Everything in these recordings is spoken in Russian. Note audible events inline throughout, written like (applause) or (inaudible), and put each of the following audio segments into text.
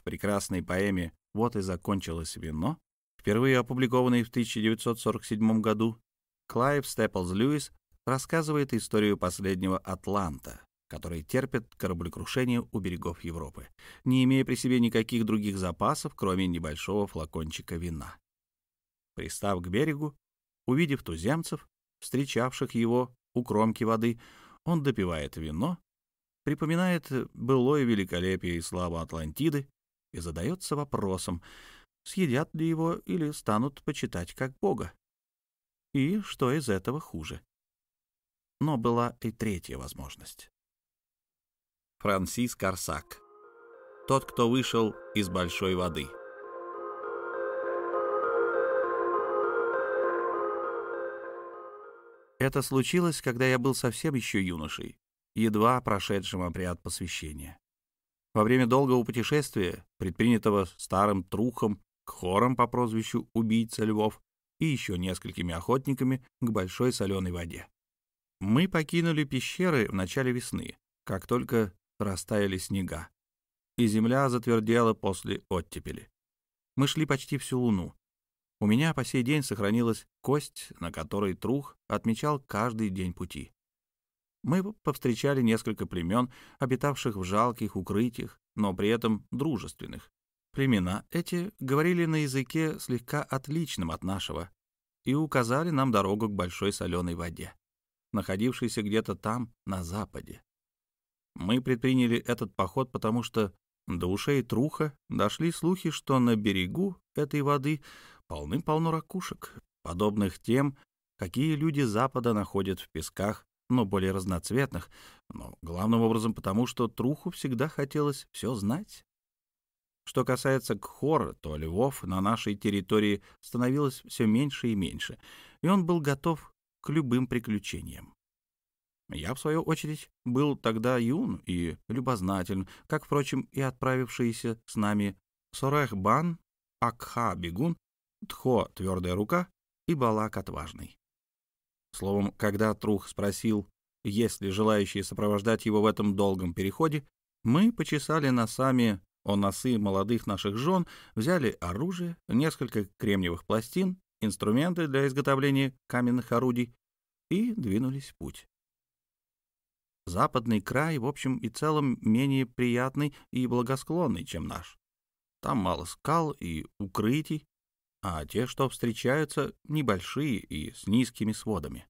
В прекрасной поэме «Вот и закончилось вино», впервые опубликованной в 1947 году, Клайв Степлз Льюис рассказывает историю последнего Атланта, который терпит кораблекрушение у берегов Европы, не имея при себе никаких других запасов, кроме небольшого флакончика вина. Пристав к берегу, увидев туземцев, встречавших его у кромки воды, он допивает вино, припоминает былое великолепие и славу Атлантиды и задается вопросом, съедят ли его или станут почитать как бога. И что из этого хуже? Но была и третья возможность. Франсис Корсак. Тот, кто вышел из большой воды. Это случилось, когда я был совсем еще юношей, едва прошедшим обряд посвящения. Во время долгого путешествия, предпринятого старым трухом, к хорам по прозвищу «Убийца львов» и еще несколькими охотниками к большой соленой воде. Мы покинули пещеры в начале весны, как только растаяли снега, и земля затвердела после оттепели. Мы шли почти всю луну. У меня по сей день сохранилась кость, на которой Трух отмечал каждый день пути. Мы повстречали несколько племен, обитавших в жалких укрытиях, но при этом дружественных. Племена эти говорили на языке слегка отличном от нашего и указали нам дорогу к большой соленой воде, находившейся где-то там, на западе. Мы предприняли этот поход, потому что до ушей Труха дошли слухи, что на берегу этой воды полным-полно ракушек, подобных тем, какие люди Запада находят в песках, но более разноцветных, но главным образом потому, что Труху всегда хотелось все знать. Что касается Кхора, то львов на нашей территории становилось все меньше и меньше, и он был готов к любым приключениям. Я, в свою очередь, был тогда юн и любознателен, как, впрочем, и отправившиеся с нами Сорехбан, Акха-бегун, Тхо — твердая рука и Балак — отважный. Словом, когда Трух спросил, есть ли желающие сопровождать его в этом долгом переходе, мы почесали носами о носы молодых наших жен, взяли оружие, несколько кремниевых пластин, инструменты для изготовления каменных орудий и двинулись в путь. Западный край, в общем и целом, менее приятный и благосклонный, чем наш. Там мало скал и укрытий, а те, что встречаются, небольшие и с низкими сводами.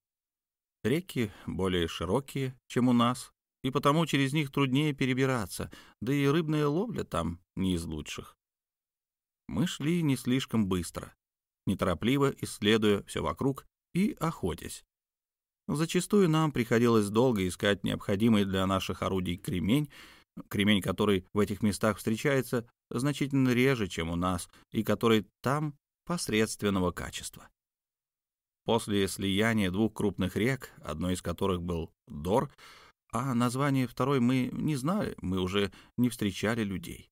Реки более широкие, чем у нас, и потому через них труднее перебираться, да и рыбная ловля там не из лучших. Мы шли не слишком быстро, неторопливо исследуя все вокруг и охотясь. Зачастую нам приходилось долго искать необходимый для наших орудий кремень, кремень, который в этих местах встречается значительно реже, чем у нас, и который там посредственного качества. После слияния двух крупных рек, одной из которых был Дор, а название второй мы не знали, мы уже не встречали людей.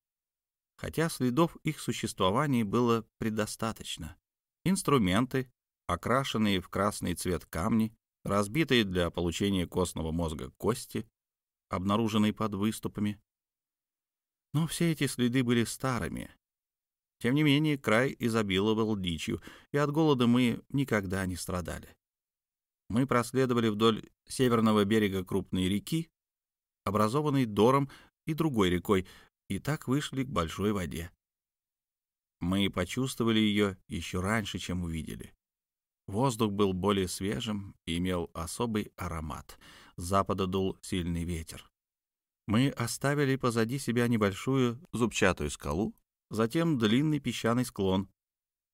Хотя следов их существования было предостаточно. Инструменты, окрашенные в красный цвет камни, разбитые для получения костного мозга кости, обнаруженные под выступами. Но все эти следы были старыми. Тем не менее, край изобиловал дичью, и от голода мы никогда не страдали. Мы проследовали вдоль северного берега крупной реки, образованной Дором и другой рекой, и так вышли к большой воде. Мы почувствовали ее еще раньше, чем увидели. Воздух был более свежим и имел особый аромат. С запада дул сильный ветер. Мы оставили позади себя небольшую зубчатую скалу, затем длинный песчаный склон.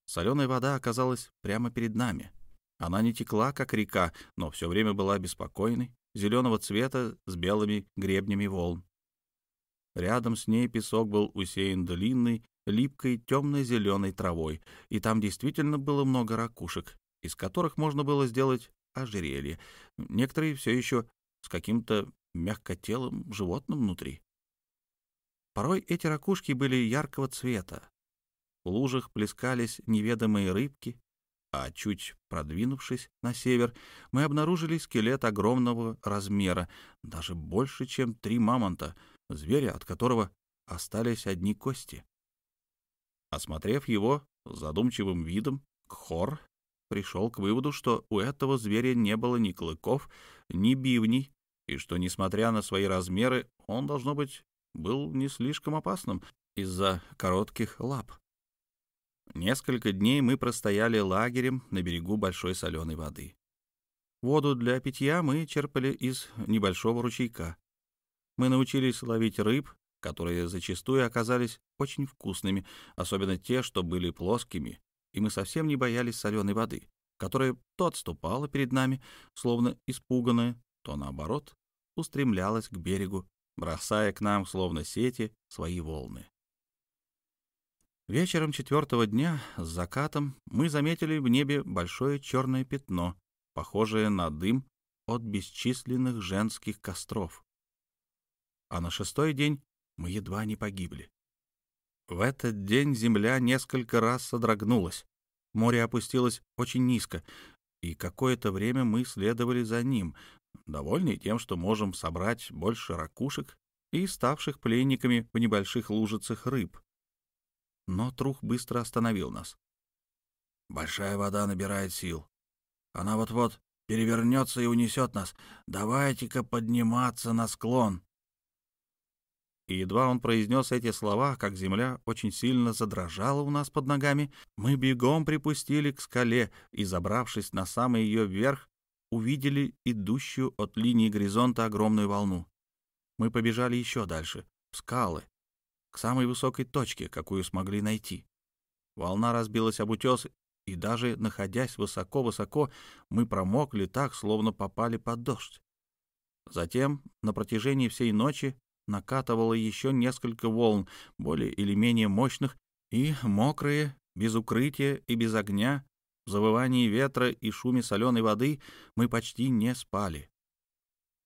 Соленая вода оказалась прямо перед нами. Она не текла, как река, но все время была беспокойной, зеленого цвета с белыми гребнями волн. Рядом с ней песок был усеян длинной, липкой, темно-зеленой травой, и там действительно было много ракушек, из которых можно было сделать ожерелье, некоторые все еще с каким-то мягкотелым животным внутри. Порой эти ракушки были яркого цвета. В лужах плескались неведомые рыбки, а чуть продвинувшись на север, мы обнаружили скелет огромного размера, даже больше, чем три мамонта, зверя, от которого остались одни кости, Осмотрев его задумчивым видом, Хор пришел к выводу, что у этого зверя не было ни клыков, ни бивней, и что, несмотря на свои размеры, он, должно быть, был не слишком опасным из-за коротких лап. Несколько дней мы простояли лагерем на берегу большой соленой воды. Воду для питья мы черпали из небольшого ручейка. Мы научились ловить рыб, которые зачастую оказались очень вкусными, особенно те, что были плоскими, и мы совсем не боялись соленой воды, которая то отступала перед нами, словно испуганная, то, наоборот, устремлялась к берегу, бросая к нам, словно сети, свои волны. Вечером четвертого дня с закатом мы заметили в небе большое черное пятно, похожее на дым от бесчисленных женских костров. А на шестой день мы едва не погибли. В этот день земля несколько раз содрогнулась. Море опустилось очень низко, и какое-то время мы следовали за ним, довольные тем, что можем собрать больше ракушек и ставших пленниками в небольших лужицах рыб, но Трух быстро остановил нас. «Большая вода набирает сил. Она вот-вот перевернется и унесет нас. Давайте-ка подниматься на склон». И едва он произнес эти слова, как земля очень сильно задрожала у нас под ногами, мы бегом припустили к скале и, забравшись на самый ее верх, увидели идущую от линии горизонта огромную волну. Мы побежали еще дальше, в скалы, к самой высокой точке, какую смогли найти. Волна разбилась об утес, и даже находясь высоко-высоко, мы промокли так, словно попали под дождь. Затем на протяжении всей ночи накатывало еще несколько волн, более или менее мощных, и мокрые, без укрытия и без огня, в завывании ветра и шуме соленой воды мы почти не спали.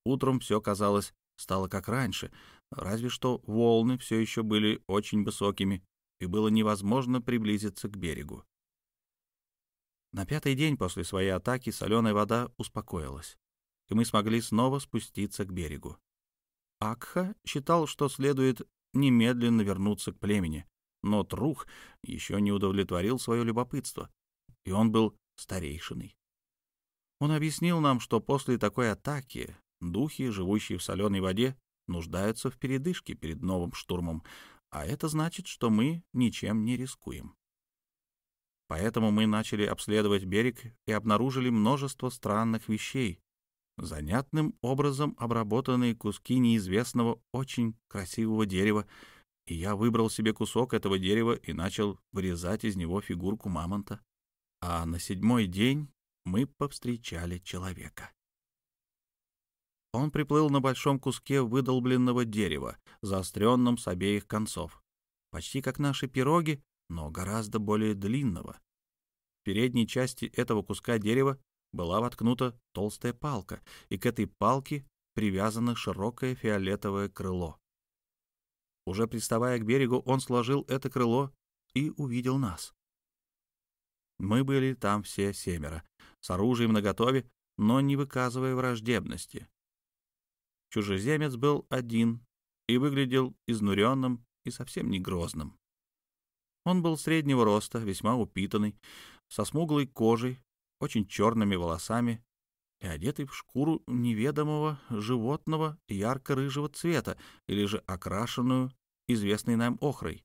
Утром все казалось стало как раньше, разве что волны все еще были очень высокими, и было невозможно приблизиться к берегу. На пятый день после своей атаки соленая вода успокоилась, и мы смогли снова спуститься к берегу. Акха считал, что следует немедленно вернуться к племени, но Трух еще не удовлетворил свое любопытство, и он был старейшиной. Он объяснил нам, что после такой атаки Духи, живущие в соленой воде, нуждаются в передышке перед новым штурмом, а это значит, что мы ничем не рискуем. Поэтому мы начали обследовать берег и обнаружили множество странных вещей, занятным образом обработанные куски неизвестного очень красивого дерева, и я выбрал себе кусок этого дерева и начал вырезать из него фигурку мамонта. А на седьмой день мы повстречали человека. Он приплыл на большом куске выдолбленного дерева, заостренном с обеих концов, почти как наши пироги, но гораздо более длинного. В передней части этого куска дерева была воткнута толстая палка, и к этой палке привязано широкое фиолетовое крыло. Уже приставая к берегу, он сложил это крыло и увидел нас. Мы были там все семеро, с оружием наготове, но не выказывая враждебности. Чужеземец был один и выглядел изнуренным и совсем не грозным. Он был среднего роста, весьма упитанный, со смуглой кожей, очень черными волосами и одетый в шкуру неведомого животного ярко-рыжего цвета или же окрашенную, известной нам охрой.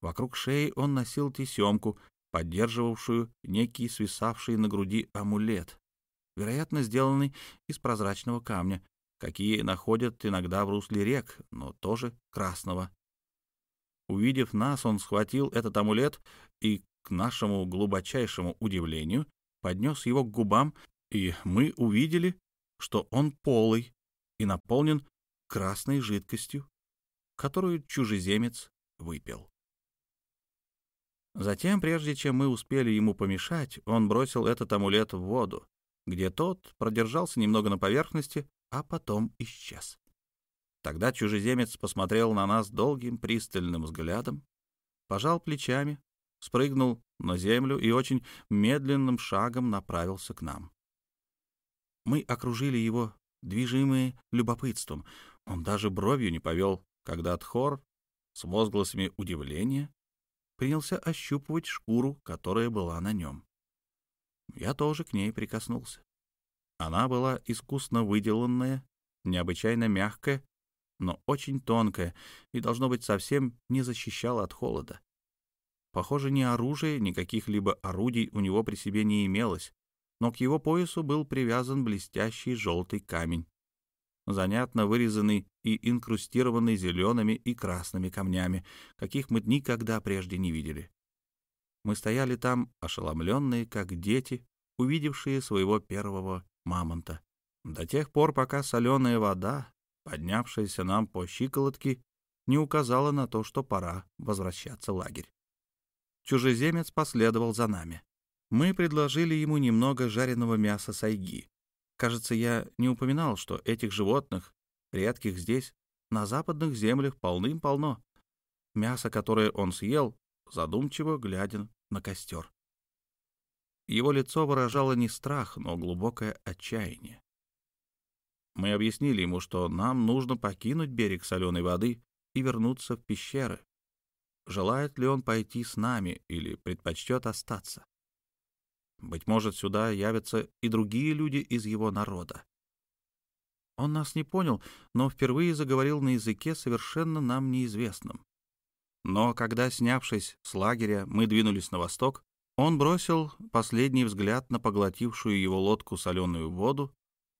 Вокруг шеи он носил тесемку, поддерживавшую некий свисавший на груди амулет, вероятно, сделанный из прозрачного камня, какие находят иногда в русле рек, но тоже красного. Увидев нас, он схватил этот амулет и, к нашему глубочайшему удивлению, поднес его к губам, и мы увидели, что он полый и наполнен красной жидкостью, которую чужеземец выпил. Затем, прежде чем мы успели ему помешать, он бросил этот амулет в воду, где тот продержался немного на поверхности, а потом исчез. Тогда чужеземец посмотрел на нас долгим пристальным взглядом, пожал плечами, спрыгнул на землю и очень медленным шагом направился к нам. Мы окружили его, движимые любопытством. Он даже бровью не повел, когда Тхор с возгласами удивления принялся ощупывать шкуру, которая была на нем. Я тоже к ней прикоснулся. Она была искусно выделанная, необычайно мягкая, но очень тонкая и, должно быть, совсем не защищала от холода. Похоже, ни оружия, ни каких-либо орудий у него при себе не имелось, но к его поясу был привязан блестящий желтый камень, занятно вырезанный и инкрустированный зелеными и красными камнями, каких мы никогда прежде не видели. Мы стояли там, ошеломленные, как дети, увидевшие своего первого мамонта. До тех пор, пока соленая вода, поднявшаяся нам по щиколотке, не указала на то, что пора возвращаться в лагерь. Чужеземец последовал за нами. Мы предложили ему немного жареного мяса сайги. Кажется, я не упоминал, что этих животных, редких здесь, на западных землях полным-полно. Мясо, которое он съел, задумчиво глядя на костер. Его лицо выражало не страх, но глубокое отчаяние. Мы объяснили ему, что нам нужно покинуть берег соленой воды и вернуться в пещеры. Желает ли он пойти с нами или предпочтет остаться? Быть может, сюда явятся и другие люди из его народа. Он нас не понял, но впервые заговорил на языке, совершенно нам неизвестном. Но когда, снявшись с лагеря, мы двинулись на восток, он бросил последний взгляд на поглотившую его лодку соленую воду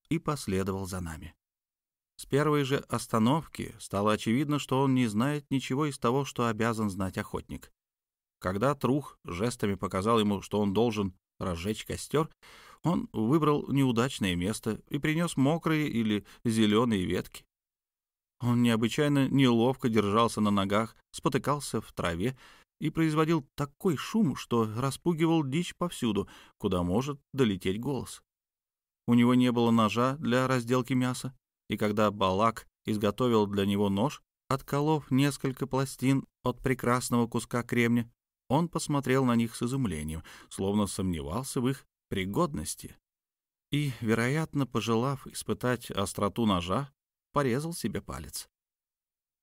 и последовал за нами. С первой же остановки стало очевидно, что он не знает ничего из того, что обязан знать охотник. Когда Трух жестами показал ему, что он должен разжечь костер, он выбрал неудачное место и принес мокрые или зеленые ветки. Он необычайно неловко держался на ногах, спотыкался в траве и производил такой шум, что распугивал дичь повсюду, куда может долететь голос. У него не было ножа для разделки мяса, и когда Балак изготовил для него нож, отколов несколько пластин от прекрасного куска кремня, он посмотрел на них с изумлением, словно сомневался в их пригодности. И, вероятно, пожелав испытать остроту ножа, порезал себе палец.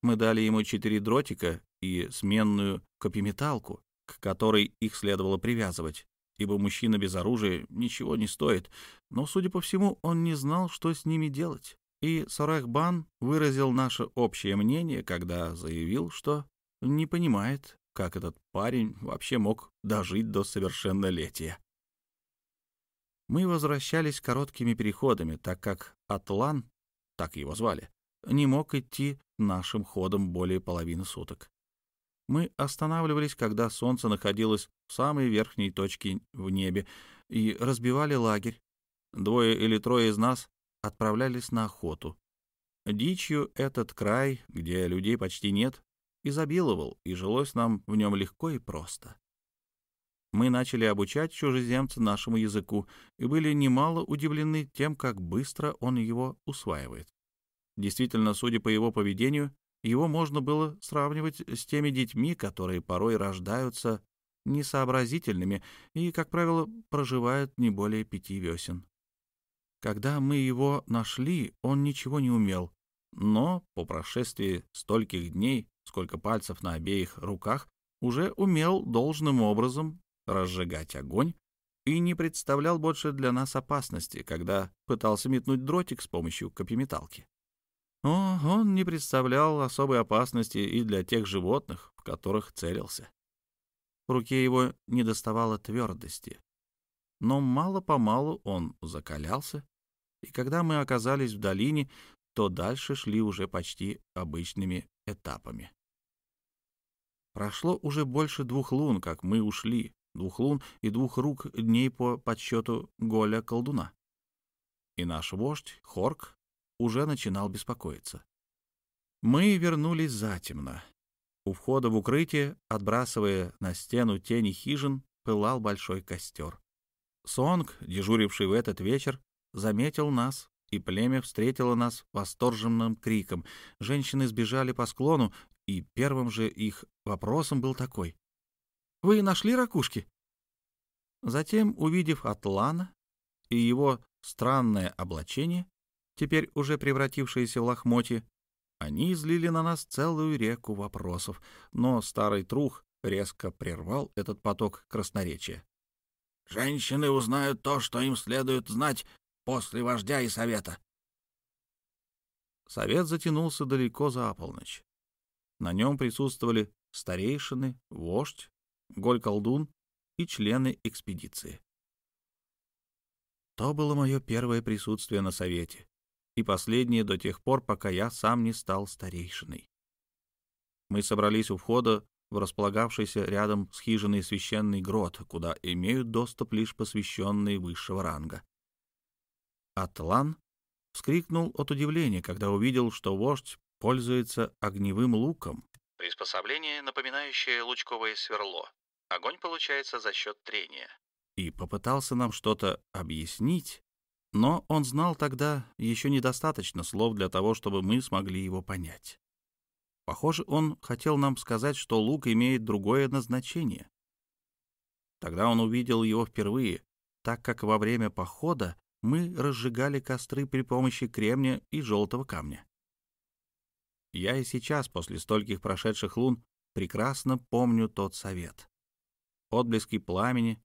Мы дали ему четыре дротика и сменную копиметалку, к которой их следовало привязывать, ибо мужчина без оружия ничего не стоит, но, судя по всему, он не знал, что с ними делать. И Сорахбан выразил наше общее мнение, когда заявил, что не понимает, как этот парень вообще мог дожить до совершеннолетия. Мы возвращались короткими переходами, так как Атлан, так его звали, не мог идти нашим ходом более половины суток. Мы останавливались, когда солнце находилось в самой верхней точке в небе, и разбивали лагерь. Двое или трое из нас отправлялись на охоту. Дичью этот край, где людей почти нет, изобиловал, и жилось нам в нем легко и просто. Мы начали обучать чужеземца нашему языку и были немало удивлены тем, как быстро он его усваивает. Действительно, судя по его поведению, его можно было сравнивать с теми детьми, которые порой рождаются несообразительными и, как правило, проживают не более пяти весен. Когда мы его нашли, он ничего не умел, но по прошествии стольких дней сколько пальцев на обеих руках, уже умел должным образом разжигать огонь и не представлял больше для нас опасности, когда пытался метнуть дротик с помощью копьеметалки. О, он не представлял особой опасности и для тех животных, в которых целился. В руке его не доставало твердости. Но мало-помалу он закалялся, и когда мы оказались в долине, то дальше шли уже почти обычными этапами. Прошло уже больше двух лун, как мы ушли, двух лун и двух рук дней по подсчету Голя колдуна. И наш вождь, Хорк, уже начинал беспокоиться. Мы вернулись затемно. У входа в укрытие, отбрасывая на стену тени хижин, пылал большой костер. Сонг, дежуривший в этот вечер, заметил нас, и племя встретило нас восторженным криком. Женщины сбежали по склону, и первым же их вопросом был такой. «Вы нашли ракушки?» Затем, увидев Атлана и его странное облачение, теперь уже превратившееся в лохмотье, они излили на нас целую реку вопросов, но старый трух резко прервал этот поток красноречия. «Женщины узнают то, что им следует знать после вождя и совета». Совет затянулся далеко за полночь. На нем присутствовали старейшины, вождь, голь-колдун и члены экспедиции. То было мое первое присутствие на совете, и последнее до тех пор, пока я сам не стал старейшиной. Мы собрались у входа в располагавшийся рядом с хижиной священный грот, куда имеют доступ лишь посвященные высшего ранга. Атлан вскрикнул от удивления, когда увидел, что вождь пользуется огневым луком. Приспособление, напоминающее лучковое сверло. Огонь получается за счет трения и попытался нам что-то объяснить, но он знал тогда еще недостаточно слов для того, чтобы мы смогли его понять. Похоже, он хотел нам сказать, что лук имеет другое назначение. Тогда он увидел его впервые, так как во время похода мы разжигали костры при помощи кремня и желтого камня. Я и сейчас, после стольких прошедших лун, прекрасно помню тот совет. Отблески пламени,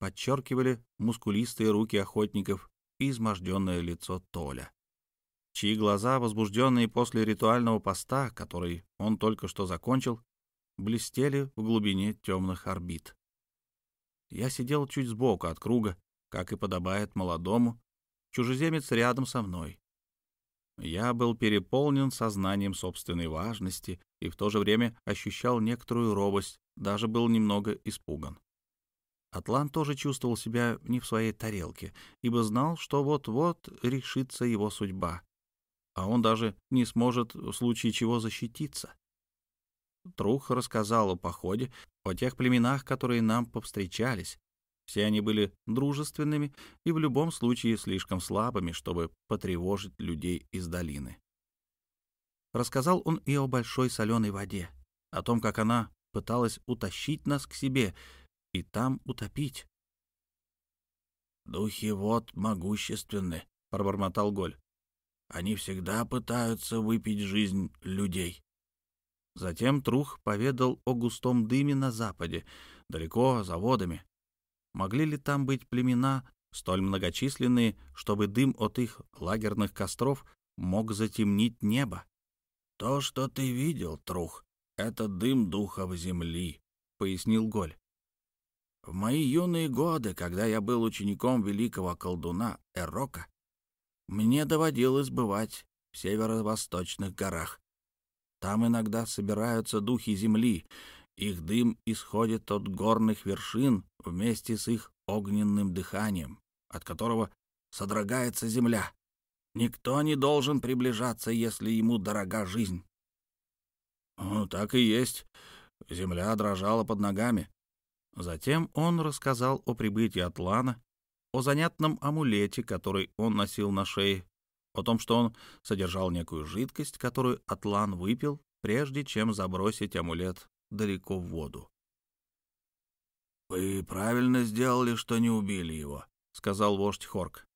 подчеркивали мускулистые руки охотников и изможденное лицо Толя, чьи глаза, возбужденные после ритуального поста, который он только что закончил, блестели в глубине темных орбит. Я сидел чуть сбоку от круга, как и подобает молодому, чужеземец рядом со мной. Я был переполнен сознанием собственной важности и в то же время ощущал некоторую робость, даже был немного испуган. Атлант тоже чувствовал себя не в своей тарелке, ибо знал, что вот-вот решится его судьба, а он даже не сможет в случае чего защититься. Трух рассказал о походе, о тех племенах, которые нам повстречались. Все они были дружественными и в любом случае слишком слабыми, чтобы потревожить людей из долины. Рассказал он и о большой соленой воде, о том, как она пыталась утащить нас к себе — и там утопить. «Духи вот могущественны», — пробормотал Голь. «Они всегда пытаются выпить жизнь людей». Затем Трух поведал о густом дыме на западе, далеко за водами. Могли ли там быть племена, столь многочисленные, чтобы дым от их лагерных костров мог затемнить небо? «То, что ты видел, Трух, — это дым духов земли», — пояснил Голь. В мои юные годы, когда я был учеником великого колдуна Эрока, мне доводилось бывать в северо-восточных горах. Там иногда собираются духи земли, их дым исходит от горных вершин вместе с их огненным дыханием, от которого содрогается земля. Никто не должен приближаться, если ему дорога жизнь. Ну, так и есть. Земля дрожала под ногами. Затем он рассказал о прибытии Атлана, о занятном амулете, который он носил на шее, о том, что он содержал некую жидкость, которую Атлан выпил, прежде чем забросить амулет далеко в воду. «Вы правильно сделали, что не убили его», — сказал вождь Хорк.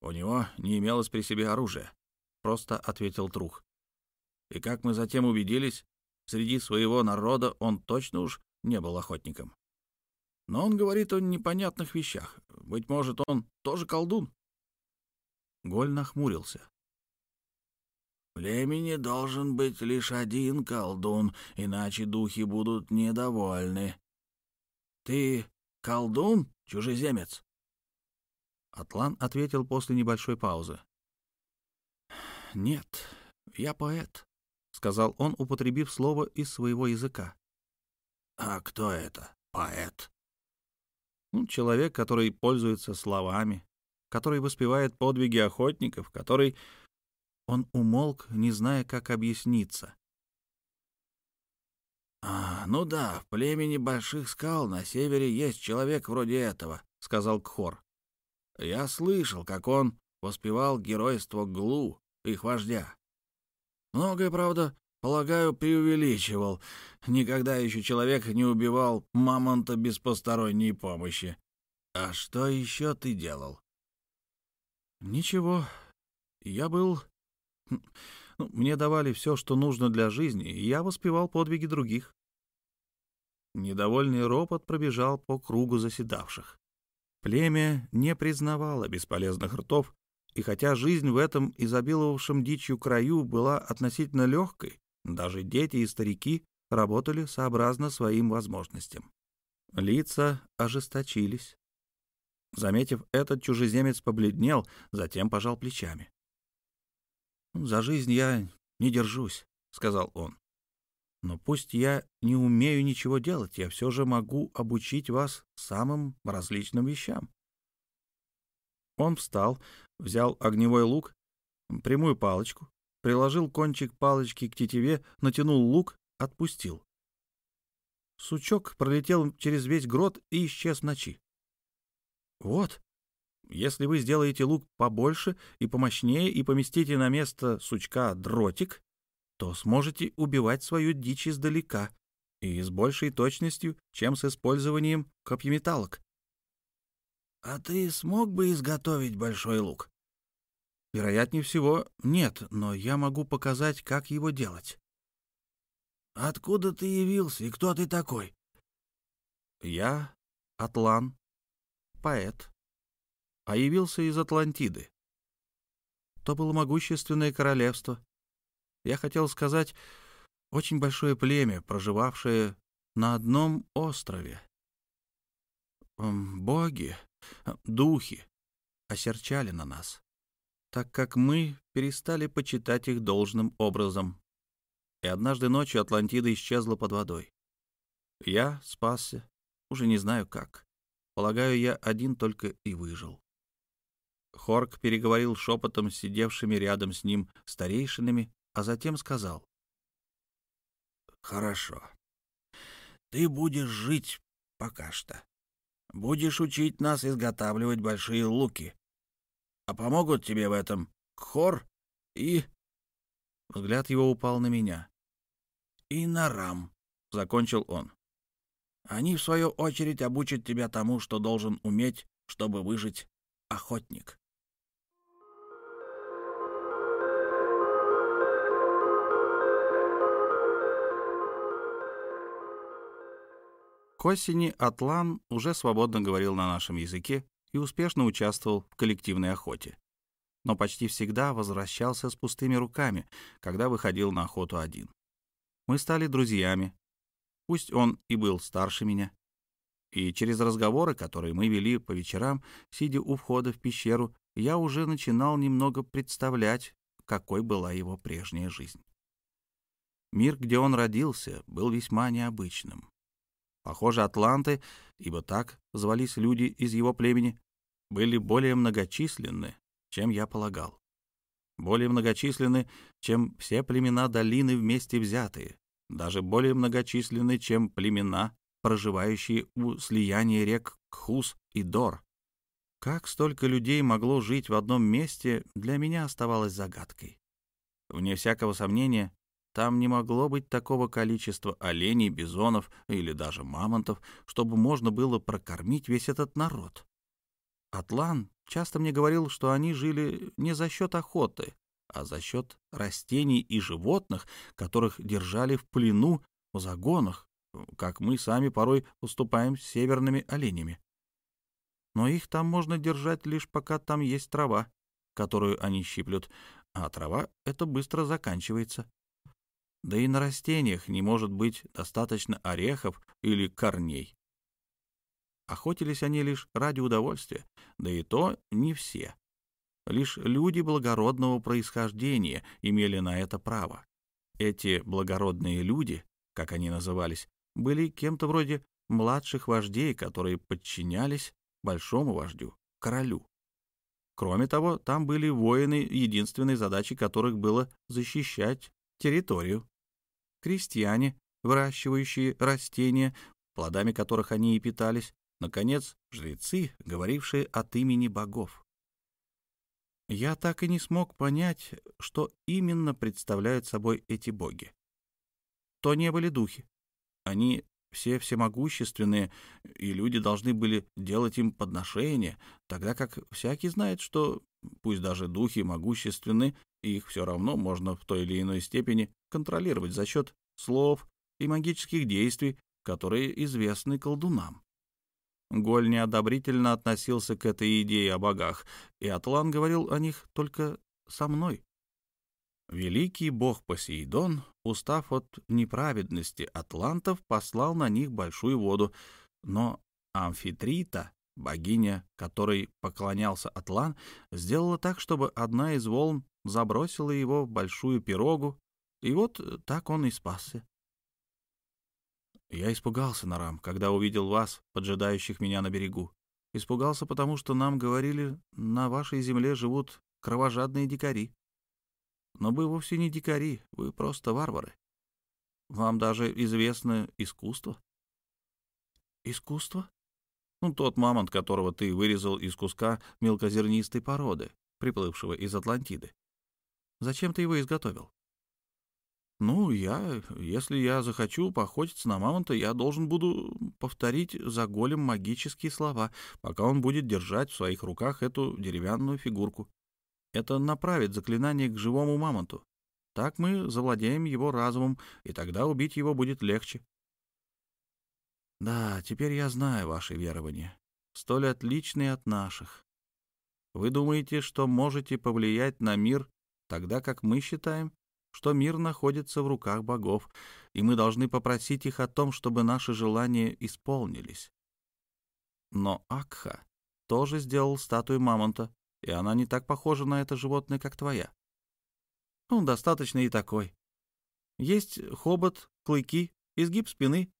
«У него не имелось при себе оружия», — просто ответил Трух. «И как мы затем убедились, среди своего народа он точно уж не был охотником. Но он говорит о непонятных вещах. Быть может, он тоже колдун?» Голь нахмурился. «В племени должен быть лишь один колдун, иначе духи будут недовольны. Ты колдун, чужеземец?» Атлан ответил после небольшой паузы. «Нет, я поэт», — сказал он, употребив слово из своего языка. «А кто это, поэт?» Ну, человек, который пользуется словами, который воспевает подвиги охотников, который... Он умолк, не зная, как объясниться. «А, ну да, в племени Больших Скал на севере есть человек вроде этого», — сказал Кхор. «Я слышал, как он воспевал геройство Глу, их вождя. Многое, правда, Полагаю, преувеличивал. Никогда еще человек не убивал мамонта без посторонней помощи. А что еще ты делал? Ничего. Я был... Ну, мне давали все, что нужно для жизни, и я воспевал подвиги других. Недовольный ропот пробежал по кругу заседавших. Племя не признавало бесполезных ртов, и хотя жизнь в этом изобиловавшем дичью краю была относительно легкой, даже дети и старики работали сообразно своим возможностям. Лица ожесточились. Заметив этот, чужеземец побледнел, затем пожал плечами. «За жизнь я не держусь», — сказал он. «Но пусть я не умею ничего делать, я все же могу обучить вас самым различным вещам». Он встал, взял огневой лук, прямую палочку, приложил кончик палочки к тетиве, натянул лук, отпустил. Сучок пролетел через весь грот и исчез в ночи. Вот, если вы сделаете лук побольше и помощнее и поместите на место сучка дротик, то сможете убивать свою дичь издалека и с большей точностью, чем с использованием копьеметалок. — А ты смог бы изготовить большой лук? — Вероятнее всего, нет, но я могу показать, как его делать. — Откуда ты явился и кто ты такой? — Я Атлан, поэт, а явился из Атлантиды. То было могущественное королевство. Я хотел сказать, очень большое племя, проживавшее на одном острове. Боги, духи осерчали на нас, так как мы перестали почитать их должным образом. И однажды ночью Атлантида исчезла под водой. Я спасся, уже не знаю как. Полагаю, я один только и выжил. Хорк переговорил шепотом с сидевшими рядом с ним старейшинами, а затем сказал. «Хорошо. Ты будешь жить пока что. Будешь учить нас изготавливать большие луки. А помогут тебе в этом Хор и...» Взгляд его упал на меня. «И Нарам», — закончил он. Они, в свою очередь, обучат тебя тому, что должен уметь, чтобы выжить охотник. К осени Атлан уже свободно говорил на нашем языке и успешно участвовал в коллективной охоте. Но почти всегда возвращался с пустыми руками, когда выходил на охоту один. Мы стали друзьями, Пусть он и был старше меня. И через разговоры, которые мы вели по вечерам, сидя у входа в пещеру, я уже начинал немного представлять, какой была его прежняя жизнь. Мир, где он родился, был весьма необычным. Похоже, атланты, ибо так звались люди из его племени, были более многочисленны, чем я полагал. Более многочисленны, чем все племена долины вместе взятые, даже более многочисленны, чем племена, проживающие у слияния рек Кхус и Дор. Как столько людей могло жить в одном месте, для меня оставалось загадкой. Вне всякого сомнения, там не могло быть такого количества оленей, бизонов или даже мамонтов, чтобы можно было прокормить весь этот народ. Атлан часто мне говорил, что они жили не за счет охоты, а за счет растений и животных, которых держали в плену в загонах, как мы сами порой уступаем с северными оленями. Но их там можно держать лишь пока там есть трава, которую они щиплют, а трава это быстро заканчивается. Да и на растениях не может быть достаточно орехов или корней. Охотились они лишь ради удовольствия, да и то не все. Лишь люди благородного происхождения имели на это право. Эти благородные люди, как они назывались, были кем-то вроде младших вождей, которые подчинялись большому вождю, королю. Кроме того, там были воины, единственной задачей которых было защищать территорию. Крестьяне, выращивающие растения, плодами которых они и питались. Наконец, жрецы, говорившие от имени богов. Я так и не смог понять, что именно представляют собой эти боги. То не были духи. Они все всемогущественные, и люди должны были делать им подношения, тогда как всякий знает, что, пусть даже духи могущественны, их все равно можно в той или иной степени контролировать за счет слов и магических действий, которые известны колдунам. Голь неодобрительно относился к этой идее о богах, и Атлан говорил о них только со мной. Великий бог Посейдон, устав от неправедности атлантов, послал на них большую воду, но Амфитрита, богиня, которой поклонялся Атлан, сделала так, чтобы одна из волн забросила его в большую пирогу, и вот так он и спасся. Я испугался, Нарам, когда увидел вас, поджидающих меня на берегу. Испугался, потому что нам говорили, на вашей земле живут кровожадные дикари. Но вы вовсе не дикари, вы просто варвары. Вам даже известно искусство. Искусство? Ну, тот мамонт, которого ты вырезал из куска мелкозернистой породы, приплывшего из Атлантиды. Зачем ты его изготовил? Ну, я, если я захочу поохотиться на мамонта, я должен буду повторить за голем магические слова, пока он будет держать в своих руках эту деревянную фигурку. Это направит заклинание к живому мамонту. Так мы завладеем его разумом, и тогда убить его будет легче. Да, теперь я знаю ваши верования, столь отличные от наших. Вы думаете, что можете повлиять на мир, тогда как мы считаем, что мир находится в руках богов, и мы должны попросить их о том, чтобы наши желания исполнились. Но Акха тоже сделал статую мамонта, и она не так похожа на это животное, как твоя. Он достаточно и такой. Есть хобот, клыки, изгиб спины.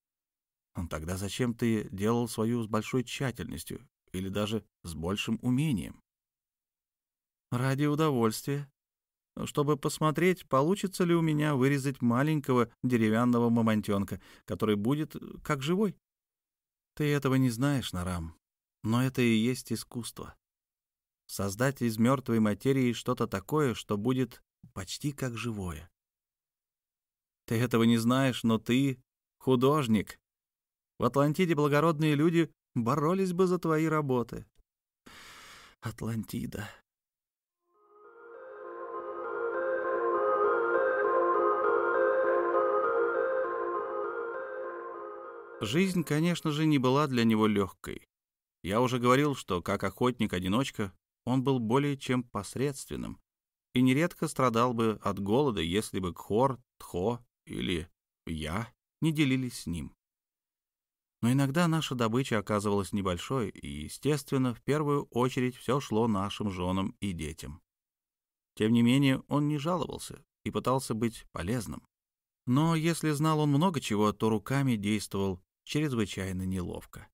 Тогда зачем ты делал свою с большой тщательностью или даже с большим умением? Ради удовольствия, чтобы посмотреть, получится ли у меня вырезать маленького деревянного мамонтенка, который будет как живой. Ты этого не знаешь, Нарам, но это и есть искусство. Создать из мертвой материи что-то такое, что будет почти как живое. Ты этого не знаешь, но ты художник. В Атлантиде благородные люди боролись бы за твои работы. Атлантида. Жизнь, конечно же, не была для него легкой. Я уже говорил, что как охотник-одиночка он был более чем посредственным и нередко страдал бы от голода, если бы Кхор, Тхо или я не делились с ним. Но иногда наша добыча оказывалась небольшой, и, естественно, в первую очередь все шло нашим женам и детям. Тем не менее, он не жаловался и пытался быть полезным. Но если знал он много чего, то руками действовал чрезвычайно неловко.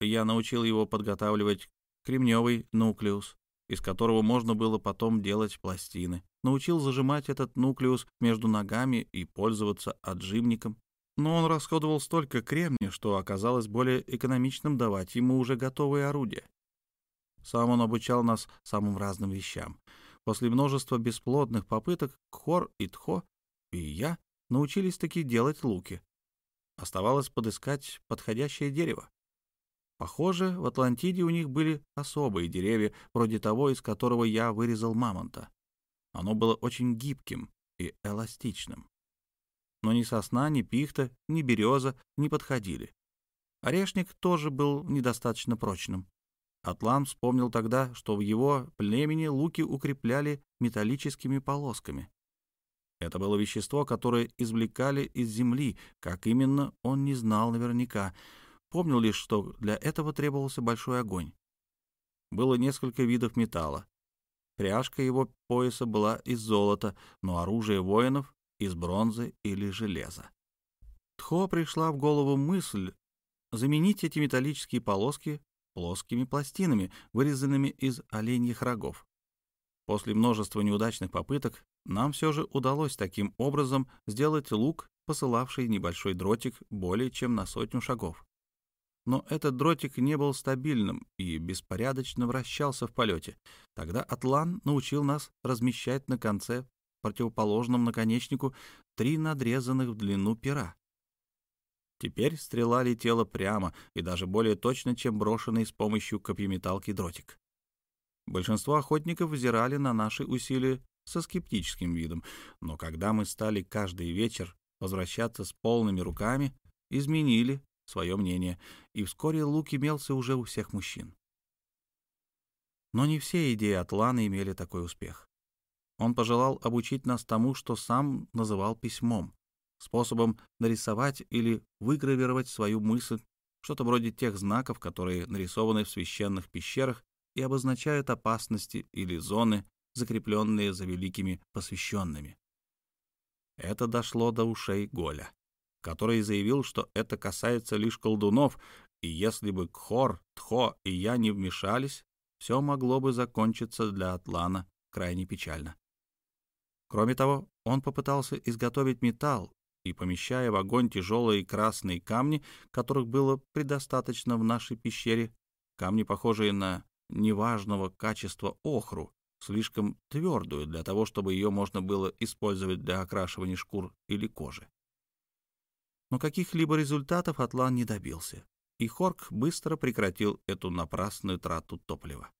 Я научил его подготавливать кремневый нуклеус, из которого можно было потом делать пластины. Научил зажимать этот нуклеус между ногами и пользоваться отжимником. Но он расходовал столько кремния, что оказалось более экономичным давать ему уже готовые орудия. Сам он обучал нас самым разным вещам. После множества бесплодных попыток Кхор и Тхо и я научились таки делать луки. Оставалось подыскать подходящее дерево. Похоже, в Атлантиде у них были особые деревья, вроде того, из которого я вырезал мамонта. Оно было очень гибким и эластичным. Но ни сосна, ни пихта, ни береза не подходили. Орешник тоже был недостаточно прочным. Атлан вспомнил тогда, что в его племени луки укрепляли металлическими полосками. Это было вещество, которое извлекали из земли. Как именно, он не знал наверняка. Помнил лишь, что для этого требовался большой огонь. Было несколько видов металла. Пряжка его пояса была из золота, но оружие воинов — из бронзы или железа. Тхо пришла в голову мысль заменить эти металлические полоски плоскими пластинами, вырезанными из оленьих рогов. После множества неудачных попыток нам все же удалось таким образом сделать лук, посылавший небольшой дротик более чем на сотню шагов. Но этот дротик не был стабильным и беспорядочно вращался в полете. Тогда Атлан научил нас размещать на конце противоположном наконечнику три надрезанных в длину пера. Теперь стрела летела прямо и даже более точно, чем брошенный с помощью копьеметалки дротик. Большинство охотников взирали на наши усилия со скептическим видом, но когда мы стали каждый вечер возвращаться с полными руками, изменили свое мнение, и вскоре лук имелся уже у всех мужчин. Но не все идеи Атлана имели такой успех. Он пожелал обучить нас тому, что сам называл письмом, способом нарисовать или выгравировать свою мысль, что-то вроде тех знаков, которые нарисованы в священных пещерах и обозначают опасности или зоны, закрепленные за великими посвященными. Это дошло до ушей Голя, который заявил, что это касается лишь колдунов, и если бы Кхор, Тхо и я не вмешались, все могло бы закончиться для Атлана крайне печально. Кроме того, он попытался изготовить металл, и, помещая в огонь тяжелые красные камни, которых было предостаточно в нашей пещере, камни, похожие на неважного качества охру, слишком твердую для того, чтобы ее можно было использовать для окрашивания шкур или кожи. Но каких-либо результатов Атлан не добился, и Хорк быстро прекратил эту напрасную трату топлива.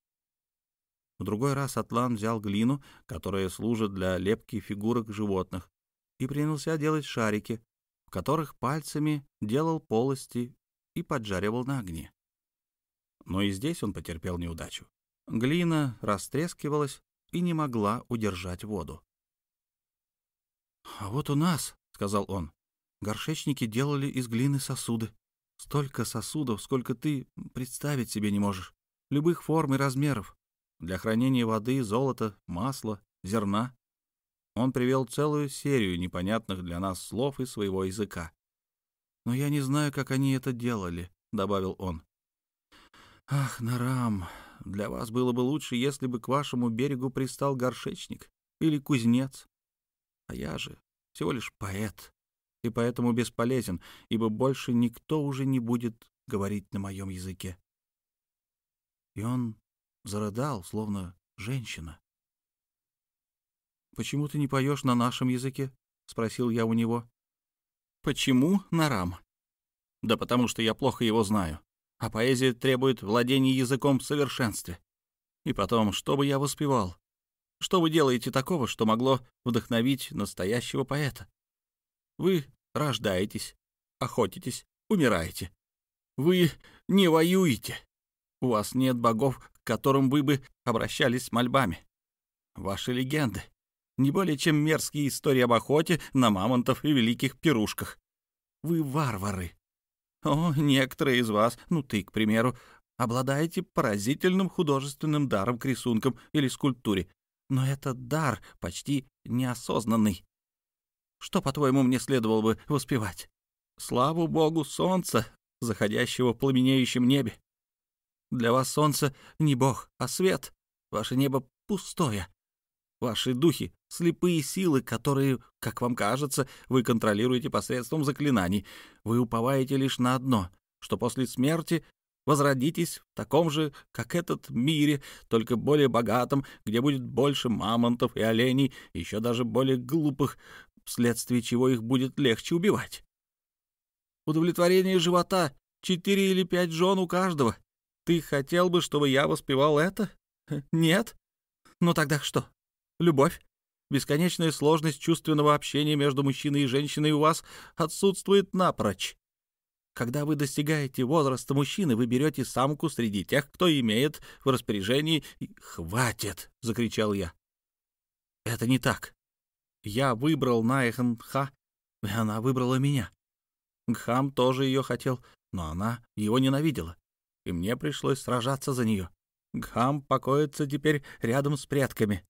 В другой раз Атлан взял глину, которая служит для лепки фигурок животных, и принялся делать шарики, в которых пальцами делал полости и поджаривал на огне. Но и здесь он потерпел неудачу. Глина растрескивалась и не могла удержать воду. «А вот у нас», — сказал он, — «горшечники делали из глины сосуды. Столько сосудов, сколько ты представить себе не можешь. Любых форм и размеров. Для хранения воды, золота, масла, зерна. Он привел целую серию непонятных для нас слов из своего языка. «Но я не знаю, как они это делали», — добавил он. «Ах, Нарам, для вас было бы лучше, если бы к вашему берегу пристал горшечник или кузнец. А я же всего лишь поэт, и поэтому бесполезен, ибо больше никто уже не будет говорить на моем языке». И он зарыдал, словно женщина. «Почему ты не поешь на нашем языке?» — спросил я у него. «Почему Нарам?» «Да потому что я плохо его знаю а поэзия требует владения языком в совершенстве. И потом, что бы я воспевал? Что вы делаете такого, что могло вдохновить настоящего поэта? Вы рождаетесь, охотитесь, умираете. Вы не воюете. У вас нет богов, к которым вы бы обращались с мольбами. Ваши легенды не более чем мерзкие истории об охоте на мамонтов и великих пирушках. Вы варвары, о, некоторые из вас, ну ты, к примеру, обладаете поразительным художественным даром к рисункам или скульптуре, но этот дар почти неосознанный. Что, по-твоему, мне следовало бы воспевать? Славу богу солнца, заходящего в пламенеющем небе. Для вас солнце не бог, а свет. Ваше небо пустое. Ваши духи — слепые силы, которые, как вам кажется, вы контролируете посредством заклинаний. Вы уповаете лишь на одно, что после смерти возродитесь в таком же, как этот мире, только более богатом, где будет больше мамонтов и оленей, еще даже более глупых, вследствие чего их будет легче убивать. Удовлетворение живота — четыре или пять жен у каждого. Ты хотел бы, чтобы я воспевал это? (laughs) Нет? Ну тогда что? Любовь, бесконечная сложность чувственного общения между мужчиной и женщиной у вас отсутствует напрочь. Когда вы достигаете возраста мужчины, вы берете самку среди тех, кто имеет в распоряжении... «Хватит!» — закричал я. «Это не так. Я выбрал Наэхан-Ха, и она выбрала меня. Гхам тоже ее хотел, но она его ненавидела, и мне пришлось сражаться за нее. Гхам покоится теперь рядом с предками.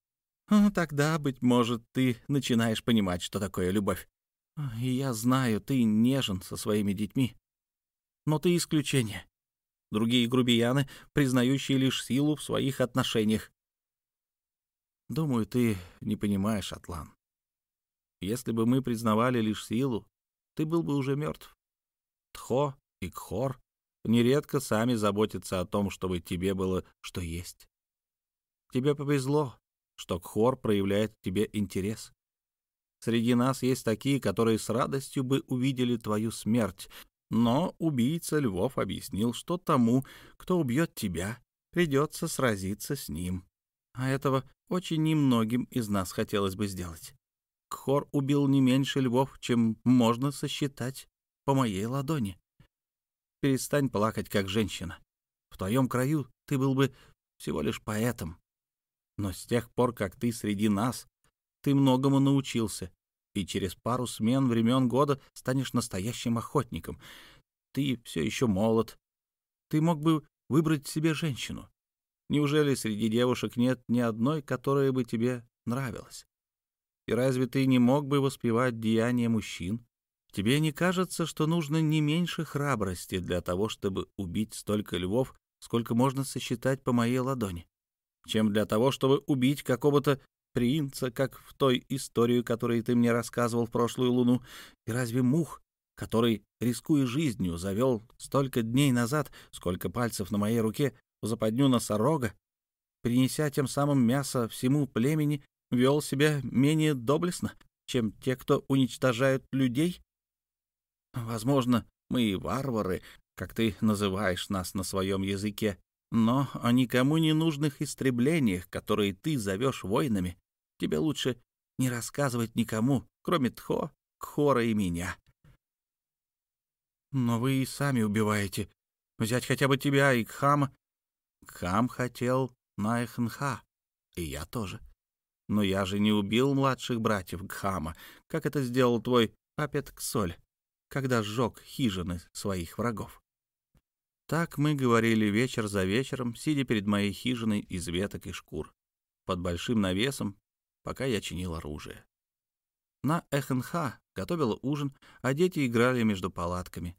Тогда, быть может, ты начинаешь понимать, что такое любовь. Я знаю, ты нежен со своими детьми. Но ты исключение. Другие грубияны, признающие лишь силу в своих отношениях. Думаю, ты не понимаешь, Атлан. Если бы мы признавали лишь силу, ты был бы уже мертв. Тхо и Кхор нередко сами заботятся о том, чтобы тебе было что есть. Тебе повезло, что Кхор проявляет к тебе интерес. Среди нас есть такие, которые с радостью бы увидели твою смерть, но убийца Львов объяснил, что тому, кто убьет тебя, придется сразиться с ним. А этого очень немногим из нас хотелось бы сделать. Кхор убил не меньше львов, чем можно сосчитать по моей ладони. Перестань плакать, как женщина. В твоем краю ты был бы всего лишь поэтом. Но с тех пор, как ты среди нас, ты многому научился, и через пару смен времен года станешь настоящим охотником. Ты все еще молод. Ты мог бы выбрать себе женщину. Неужели среди девушек нет ни одной, которая бы тебе нравилась? И разве ты не мог бы воспевать деяния мужчин? Тебе не кажется, что нужно не меньше храбрости для того, чтобы убить столько львов, сколько можно сосчитать по моей ладони, чем для того, чтобы убить какого-то принца, как в той истории, которую ты мне рассказывал в прошлую луну? И разве мух, который, рискуя жизнью, завел столько дней назад, сколько пальцев на моей руке, в западню носорога, принеся тем самым мясо всему племени, вел себя менее доблестно, чем те, кто уничтожают людей? Возможно, мы и варвары, как ты называешь нас на своем языке, но о никому не нужных истреблениях, которые ты зовешь войнами, тебе лучше не рассказывать никому, кроме Тхо, Кхора и меня. Но вы и сами убиваете. Взять хотя бы тебя и Кхама. Кхам хотел на Эхнха, и я тоже. Но я же не убил младших братьев Гхама, как это сделал твой Апет Ксоль, когда сжег хижины своих врагов. Так мы говорили вечер за вечером, сидя перед моей хижиной из веток и шкур, под большим навесом, пока я чинил оружие. На Эхенха готовила ужин, а дети играли между палатками.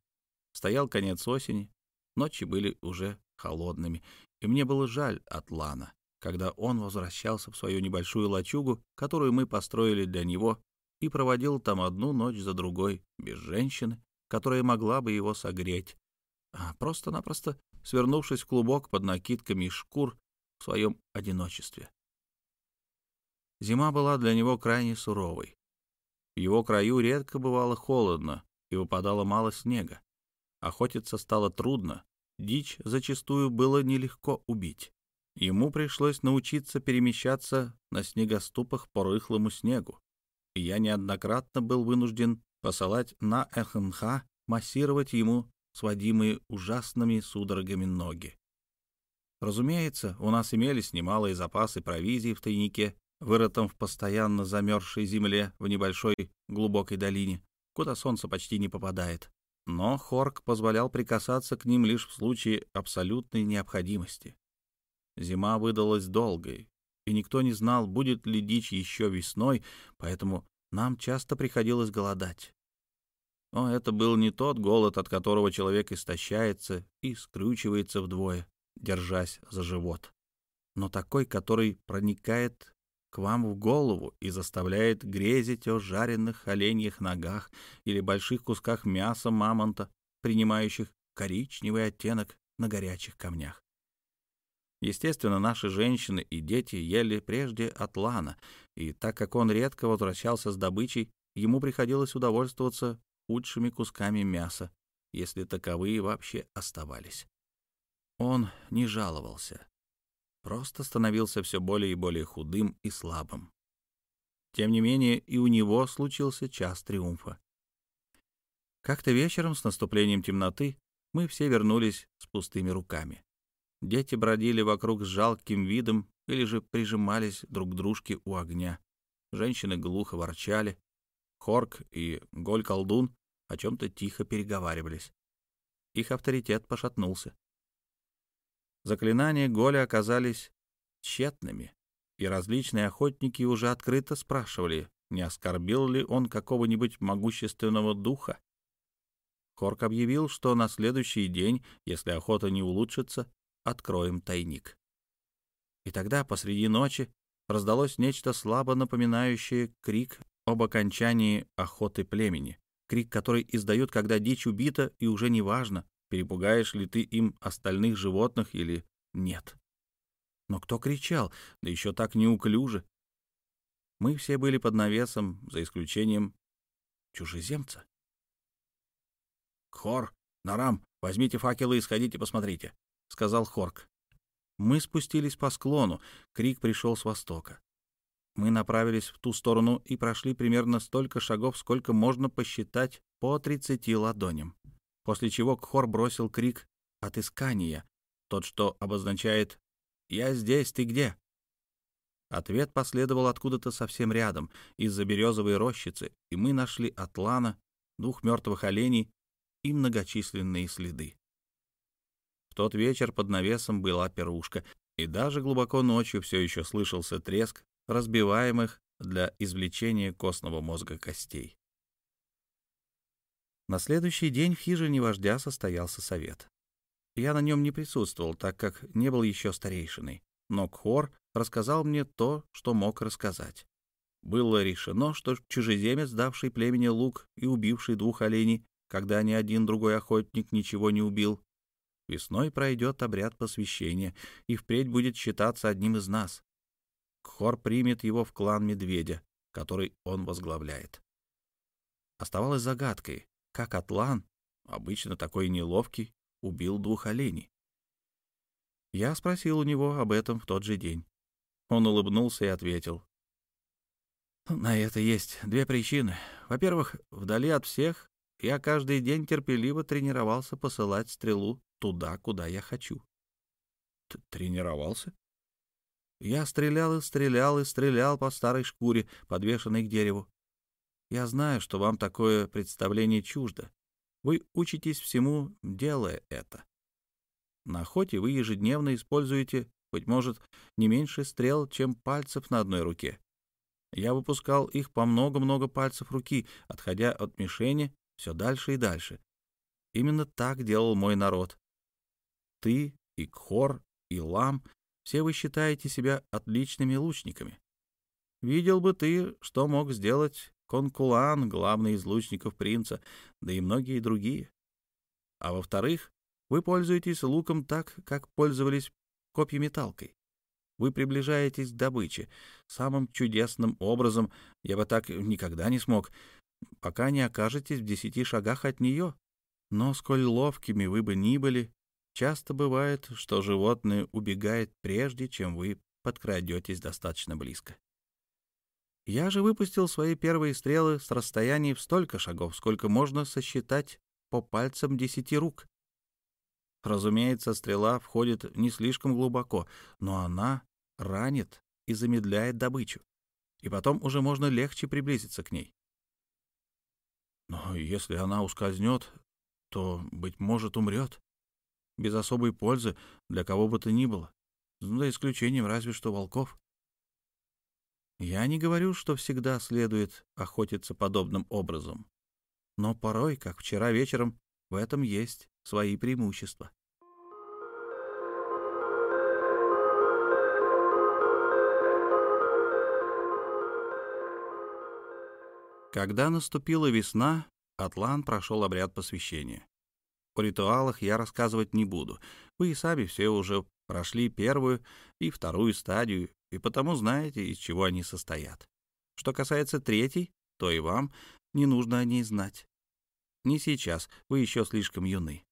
Стоял конец осени, ночи были уже холодными, и мне было жаль Атлана когда он возвращался в свою небольшую лачугу, которую мы построили для него, и проводил там одну ночь за другой, без женщины, которая могла бы его согреть, а просто-напросто свернувшись в клубок под накидками из шкур в своем одиночестве. Зима была для него крайне суровой. В его краю редко бывало холодно и выпадало мало снега. Охотиться стало трудно, дичь зачастую было нелегко убить. Ему пришлось научиться перемещаться на снегоступах по рыхлому снегу, и я неоднократно был вынужден посылать на ЭХНХ массировать ему сводимые ужасными судорогами ноги. Разумеется, у нас имелись немалые запасы провизии в тайнике, вырытом в постоянно замерзшей земле в небольшой глубокой долине, куда солнце почти не попадает. Но Хорк позволял прикасаться к ним лишь в случае абсолютной необходимости. Зима выдалась долгой, и никто не знал, будет ли дичь еще весной, поэтому нам часто приходилось голодать. Но это был не тот голод, от которого человек истощается и скрючивается вдвое, держась за живот, но такой, который проникает к вам в голову и заставляет грезить о жареных оленьих ногах или больших кусках мяса мамонта, принимающих коричневый оттенок на горячих камнях. Естественно, наши женщины и дети ели прежде Атлана, и так как он редко возвращался с добычей, ему приходилось удовольствоваться худшими кусками мяса, если таковые вообще оставались. Он не жаловался, просто становился все более и более худым и слабым. Тем не менее, и у него случился час триумфа. Как-то вечером с наступлением темноты мы все вернулись с пустыми руками. Дети бродили вокруг с жалким видом или же прижимались друг к дружке у огня. Женщины глухо ворчали. Хорк и Голь-колдун о чем-то тихо переговаривались. Их авторитет пошатнулся. Заклинания Голя оказались тщетными, и различные охотники уже открыто спрашивали, не оскорбил ли он какого-нибудь могущественного духа. Хорк объявил, что на следующий день, если охота не улучшится, откроем тайник. И тогда посреди ночи раздалось нечто слабо напоминающее крик об окончании охоты племени, крик, который издают, когда дичь убита, и уже не важно, перепугаешь ли ты им остальных животных или нет. Но кто кричал, да еще так неуклюже? Мы все были под навесом, за исключением чужеземца. «Хор, Нарам, возьмите факелы и сходите посмотрите», — сказал Хорк. Мы спустились по склону, крик пришел с востока. Мы направились в ту сторону и прошли примерно столько шагов, сколько можно посчитать по 30 ладоням, после чего Кхор бросил крик отыскания, тот, что обозначает «Я здесь, ты где?». Ответ последовал откуда-то совсем рядом, из-за березовой рощицы, и мы нашли Атлана, двух мертвых оленей и многочисленные следы. В тот вечер под навесом была пирушка, и даже глубоко ночью все еще слышался треск разбиваемых для извлечения костного мозга костей. На следующий день в хижине вождя состоялся совет. Я на нем не присутствовал, так как не был еще старейшиной, но Кхор рассказал мне то, что мог рассказать. Было решено, что чужеземец, давший племени лук и убивший двух оленей, когда ни один другой охотник ничего не убил, весной пройдет обряд посвящения и впредь будет считаться одним из нас. Кхор примет его в клан Медведя, который он возглавляет. Оставалось загадкой, как Атлан, обычно такой неловкий, убил двух оленей. Я спросил у него об этом в тот же день. Он улыбнулся и ответил. На это есть две причины. Во-первых, вдали от всех я каждый день терпеливо тренировался посылать стрелу туда, куда я хочу. Т Тренировался? Я стрелял и стрелял и стрелял по старой шкуре, подвешенной к дереву. Я знаю, что вам такое представление чуждо. Вы учитесь всему, делая это. На охоте вы ежедневно используете, быть может, не меньше стрел, чем пальцев на одной руке. Я выпускал их по много-много пальцев руки, отходя от мишени все дальше и дальше. Именно так делал мой народ. Ты, и Кхор, и Лам все вы считаете себя отличными лучниками. Видел бы ты, что мог сделать Конкулан, главный из лучников принца, да и многие другие. А во-вторых, вы пользуетесь луком так, как пользовались копьеметалкой. Вы приближаетесь к добыче самым чудесным образом, я бы так никогда не смог, пока не окажетесь в десяти шагах от нее. Но сколь ловкими вы бы ни были, Часто бывает, что животное убегает прежде, чем вы подкрадетесь достаточно близко. Я же выпустил свои первые стрелы с расстояния в столько шагов, сколько можно сосчитать по пальцам десяти рук. Разумеется, стрела входит не слишком глубоко, но она ранит и замедляет добычу, и потом уже можно легче приблизиться к ней. Но если она ускользнет, то, быть может, умрет без особой пользы для кого бы то ни было, за исключением разве что волков. Я не говорю, что всегда следует охотиться подобным образом, но порой, как вчера вечером, в этом есть свои преимущества. Когда наступила весна, Атлан прошел обряд посвящения. О ритуалах я рассказывать не буду. Вы и сами все уже прошли первую и вторую стадию, и потому знаете, из чего они состоят. Что касается третьей, то и вам не нужно о ней знать. Не сейчас, вы еще слишком юны.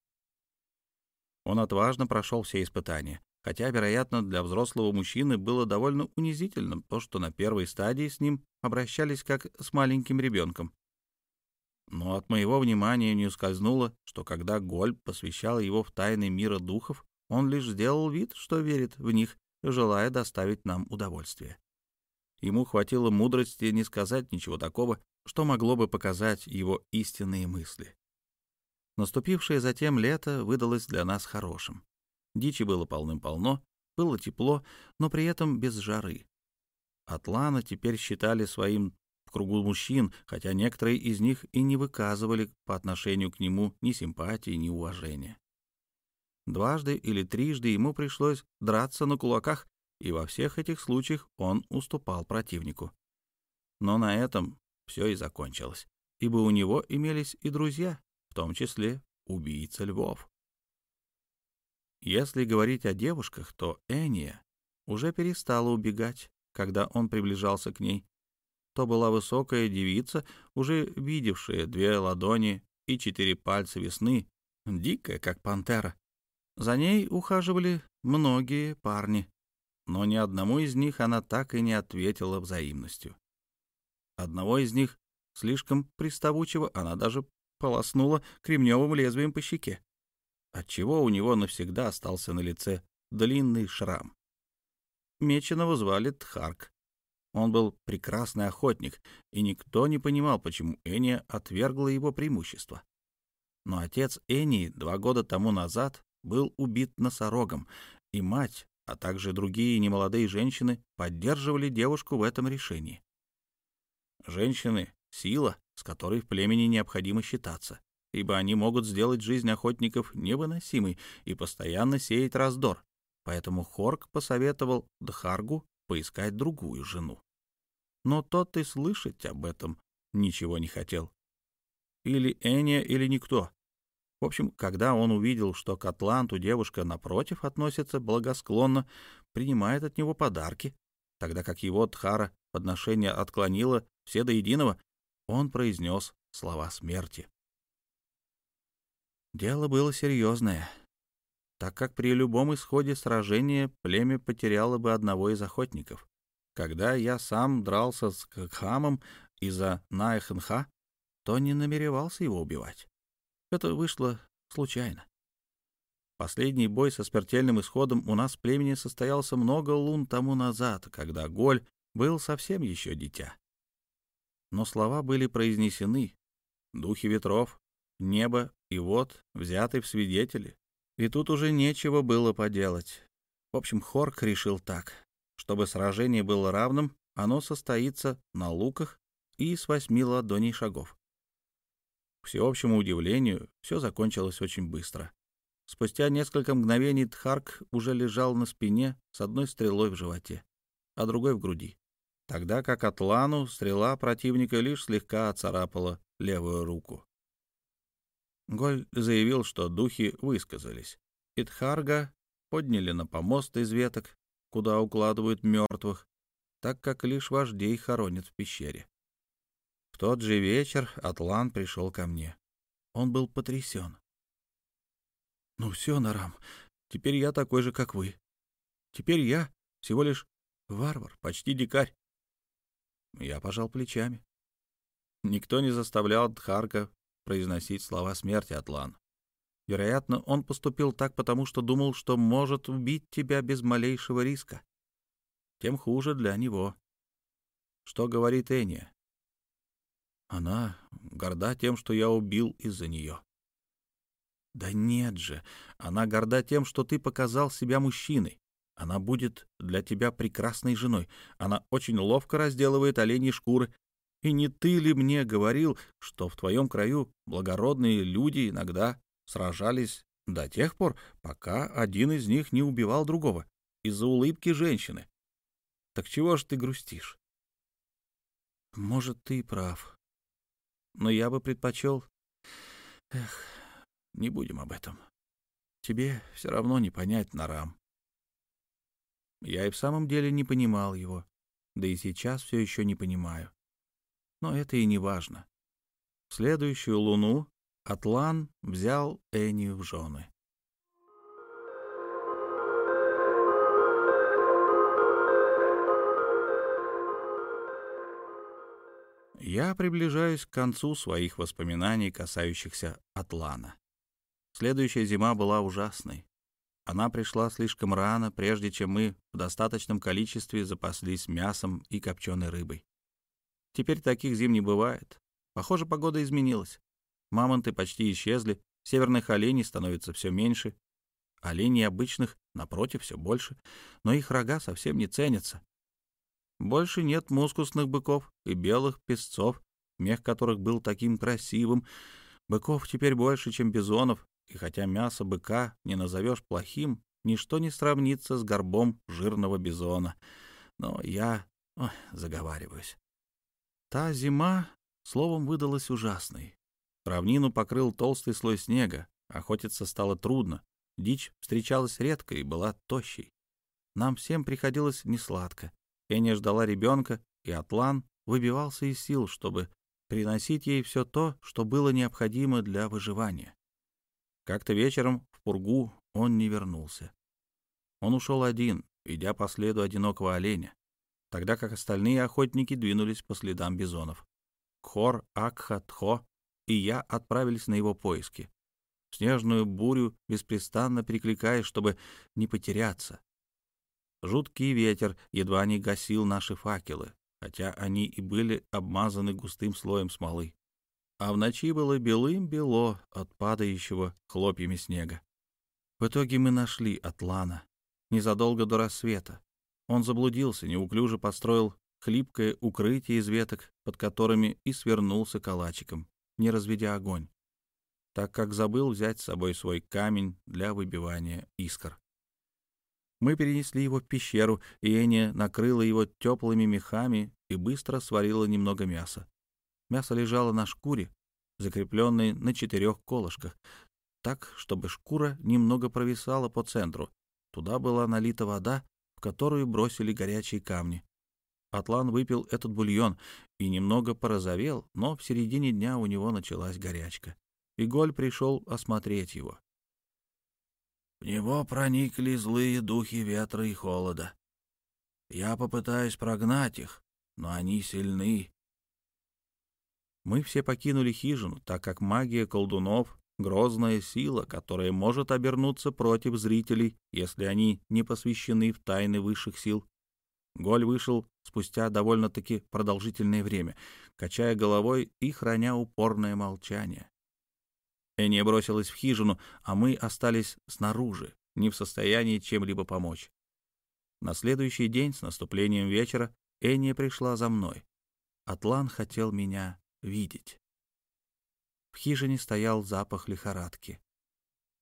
Он отважно прошел все испытания, хотя, вероятно, для взрослого мужчины было довольно унизительным то, что на первой стадии с ним обращались как с маленьким ребенком. Но от моего внимания не ускользнуло, что когда Голь посвящал его в тайны мира духов, он лишь сделал вид, что верит в них, желая доставить нам удовольствие. Ему хватило мудрости не сказать ничего такого, что могло бы показать его истинные мысли. Наступившее затем лето выдалось для нас хорошим. Дичи было полным-полно, было тепло, но при этом без жары. Атлана теперь считали своим в кругу мужчин, хотя некоторые из них и не выказывали по отношению к нему ни симпатии, ни уважения. Дважды или трижды ему пришлось драться на кулаках, и во всех этих случаях он уступал противнику. Но на этом все и закончилось, ибо у него имелись и друзья, в том числе убийца львов. Если говорить о девушках, то Эния уже перестала убегать, когда он приближался к ней, то была высокая девица, уже видевшая две ладони и четыре пальца весны, дикая, как пантера. За ней ухаживали многие парни. но ни одному из них она так и не ответила взаимностью. Одного из них, слишком приставучего, она даже полоснула кремневым лезвием по щеке, отчего у него навсегда остался на лице длинный шрам. Меченого звали Тхарк. Он был прекрасный охотник, и никто не понимал, почему Эния отвергла его преимущество. Но отец Энии два года тому назад был убит носорогом, и мать, а также другие немолодые женщины поддерживали девушку в этом решении. Женщины — сила, с которой в племени необходимо считаться, ибо они могут сделать жизнь охотников невыносимой и постоянно сеять раздор. Поэтому Хорк посоветовал Дхаргу поискать другую жену. Но тот и слышать об этом ничего не хотел. Или Эния, или никто. В общем, когда он увидел, что к Атланту девушка, напротив, относится благосклонно, принимает от него подарки, тогда как его Тхара подношение отклонило все до единого, он произнес слова смерти. Дело было серьезное, так как при любом исходе сражения племя потеряло бы одного из охотников. Когда я сам дрался с Кхамом из-за Наэхнха, то не намеревался его убивать. Это вышло случайно. Последний бой со смертельным исходом у нас в племени состоялся много лун тому назад, когда Голь был совсем еще дитя. Но слова были произнесены. Духи ветров, небо и вот, взяты в свидетели. И тут уже нечего было поделать. В общем, Хорк решил так. Чтобы сражение было равным, оно состоится на луках и с восьми ладоней шагов. К всеобщему удивлению, все закончилось очень быстро. Спустя несколько мгновений Тхарк уже лежал на спине с одной стрелой в животе, а другой в груди, тогда как Атлану стрела противника лишь слегка оцарапала левую руку. Голь заявил, что духи высказались, и Тхарга подняли на помост из веток, куда укладывают мертвых, так как лишь вождей хоронят в пещере тот же вечер Атлан пришел ко мне. Он был потрясен. «Ну все, Нарам, теперь я такой же, как вы. Теперь я всего лишь варвар, почти дикарь». Я пожал плечами. Никто не заставлял Дхарка произносить слова смерти, Атлан. Вероятно, он поступил так, потому что думал, что может убить тебя без малейшего риска. Тем хуже для него. Что говорит Эния? Она горда тем, что я убил из-за нее. Да нет же, она горда тем, что ты показал себя мужчиной. Она будет для тебя прекрасной женой. Она очень ловко разделывает оленьи шкуры. И не ты ли мне говорил, что в твоем краю благородные люди иногда сражались до тех пор, пока один из них не убивал другого из-за улыбки женщины? Так чего ж ты грустишь? Может, ты и прав, но я бы предпочел... Эх, не будем об этом. Тебе все равно не понять Нарам. Я и в самом деле не понимал его, да и сейчас все еще не понимаю. Но это и не важно. В следующую луну Атлан взял Энию в жены. Я приближаюсь к концу своих воспоминаний, касающихся Атлана. Следующая зима была ужасной. Она пришла слишком рано, прежде чем мы в достаточном количестве запаслись мясом и копченой рыбой. Теперь таких зим не бывает. Похоже, погода изменилась. Мамонты почти исчезли, северных оленей становится все меньше, оленей обычных, напротив, все больше, но их рога совсем не ценятся. Больше нет мускусных быков и белых песцов, мех которых был таким красивым. Быков теперь больше, чем бизонов, и хотя мясо быка не назовешь плохим, ничто не сравнится с горбом жирного бизона. Но я ой, заговариваюсь. Та зима, словом, выдалась ужасной. Равнину покрыл толстый слой снега, охотиться стало трудно, дичь встречалась редко и была тощей. Нам всем приходилось несладко. Эня ждала ребенка, и Атлан выбивался из сил, чтобы приносить ей все то, что было необходимо для выживания. Как-то вечером в Пургу он не вернулся. Он ушел один, идя по следу одинокого оленя, тогда как остальные охотники двинулись по следам бизонов. Кхор, Акха, Тхо и я отправились на его поиски. В снежную бурю беспрестанно перекликаясь, чтобы не потеряться. Жуткий ветер едва не гасил наши факелы, хотя они и были обмазаны густым слоем смолы. А в ночи было белым-бело от падающего хлопьями снега. В итоге мы нашли Атлана незадолго до рассвета. Он заблудился, неуклюже построил хлипкое укрытие из веток, под которыми и свернулся калачиком, не разведя огонь, так как забыл взять с собой свой камень для выбивания искр. Мы перенесли его в пещеру, и Эня накрыла его теплыми мехами и быстро сварила немного мяса. Мясо лежало на шкуре, закрепленной на четырех колышках, так, чтобы шкура немного провисала по центру. Туда была налита вода, в которую бросили горячие камни. Атлан выпил этот бульон и немного порозовел, но в середине дня у него началась горячка. И Голь пришел осмотреть его. В него проникли злые духи ветра и холода. Я попытаюсь прогнать их, но они сильны. Мы все покинули хижину, так как магия колдунов — грозная сила, которая может обернуться против зрителей, если они не посвящены в тайны высших сил. Голь вышел спустя довольно-таки продолжительное время, качая головой и храня упорное молчание. Эния бросилась в хижину, а мы остались снаружи, не в состоянии чем-либо помочь. На следующий день, с наступлением вечера, Эния пришла за мной. Атлан хотел меня видеть. В хижине стоял запах лихорадки.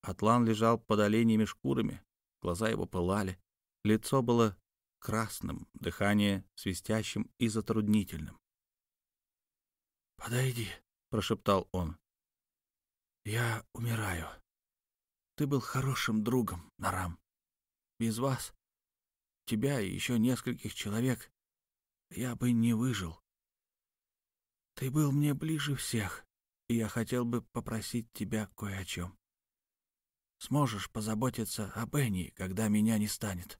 Атлан лежал под оленями шкурами, глаза его пылали, лицо было красным, дыхание свистящим и затруднительным. «Подойди», — прошептал он. «Я умираю. Ты был хорошим другом, Нарам. Без вас, тебя и еще нескольких человек, я бы не выжил. Ты был мне ближе всех, и я хотел бы попросить тебя кое о чем. Сможешь позаботиться об Энни, когда меня не станет?»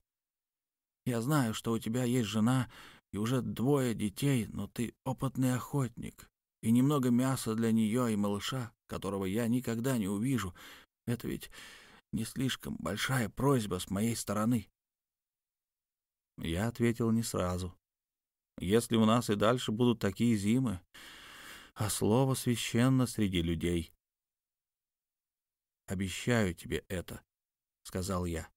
Я знаю, что у тебя есть жена и уже двое детей, но ты опытный охотник, и немного мяса для нее и малыша, которого я никогда не увижу. Это ведь не слишком большая просьба с моей стороны. Я ответил не сразу. Если у нас и дальше будут такие зимы, а слово священно среди людей. «Обещаю тебе это», — сказал я.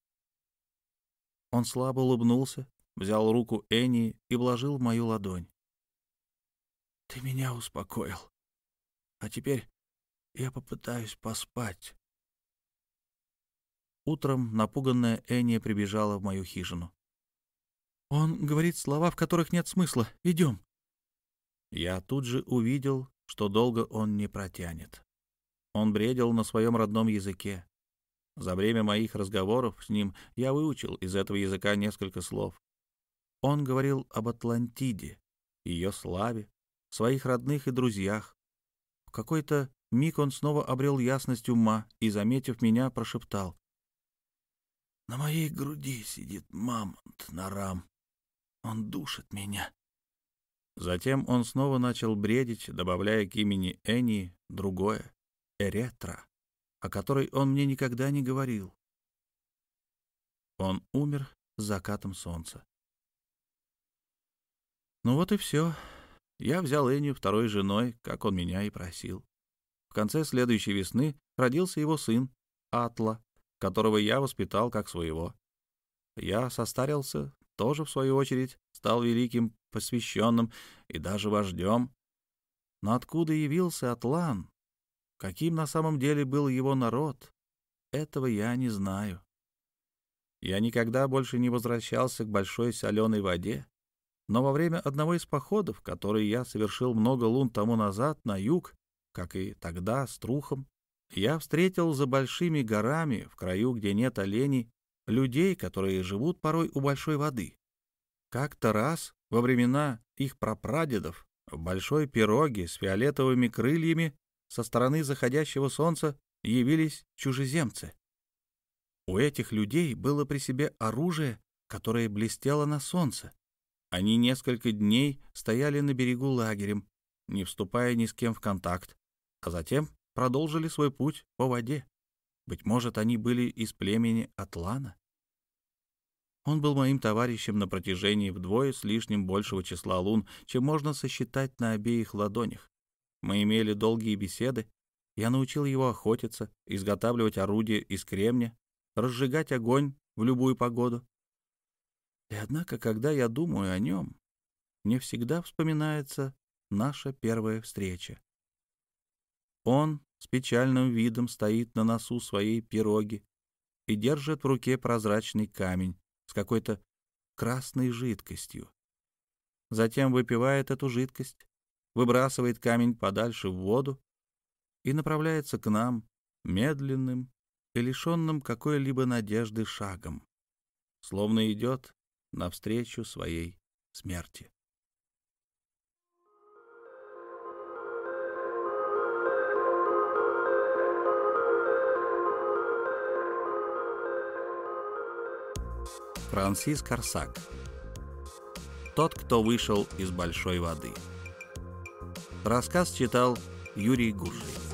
Он слабо улыбнулся, взял руку Энни и вложил в мою ладонь. «Ты меня успокоил. А теперь я попытаюсь поспать». Утром напуганная Энни прибежала в мою хижину. «Он говорит слова, в которых нет смысла. Идем». Я тут же увидел, что долго он не протянет. Он бредил на своем родном языке. За время моих разговоров с ним я выучил из этого языка несколько слов. Он говорил об Атлантиде, ее славе, своих родных и друзьях. В какой-то миг он снова обрел ясность ума и, заметив меня, прошептал. «На моей груди сидит мамонт Нарам. Он душит меня». Затем он снова начал бредить, добавляя к имени Эни другое — Эретра о которой он мне никогда не говорил. Он умер с закатом солнца. Ну вот и все. Я взял Эню второй женой, как он меня и просил. В конце следующей весны родился его сын, Атла, которого я воспитал как своего. Я состарился, тоже, в свою очередь, стал великим посвященным и даже вождем. Но откуда явился Атлан, Каким на самом деле был его народ, этого я не знаю. Я никогда больше не возвращался к большой соленой воде, но во время одного из походов, который я совершил много лун тому назад на юг, как и тогда с Трухом, я встретил за большими горами, в краю, где нет оленей, людей, которые живут порой у большой воды. Как-то раз, во времена их прапрадедов, в большой пироге с фиолетовыми крыльями со стороны заходящего солнца явились чужеземцы. У этих людей было при себе оружие, которое блестело на солнце. Они несколько дней стояли на берегу лагерем, не вступая ни с кем в контакт, а затем продолжили свой путь по воде. Быть может, они были из племени Атлана? Он был моим товарищем на протяжении вдвое с лишним большего числа лун, чем можно сосчитать на обеих ладонях. Мы имели долгие беседы. Я научил его охотиться, изготавливать орудия из кремня, разжигать огонь в любую погоду. И однако, когда я думаю о нем, мне всегда вспоминается наша первая встреча. Он с печальным видом стоит на носу своей пироги и держит в руке прозрачный камень с какой-то красной жидкостью. Затем выпивает эту жидкость, выбрасывает камень подальше в воду и направляется к нам медленным и лишенным какой-либо надежды шагом, словно идет навстречу своей смерти. Франсис Корсак. Тот, кто вышел из большой воды. Рассказ читал Юрий Гуржий.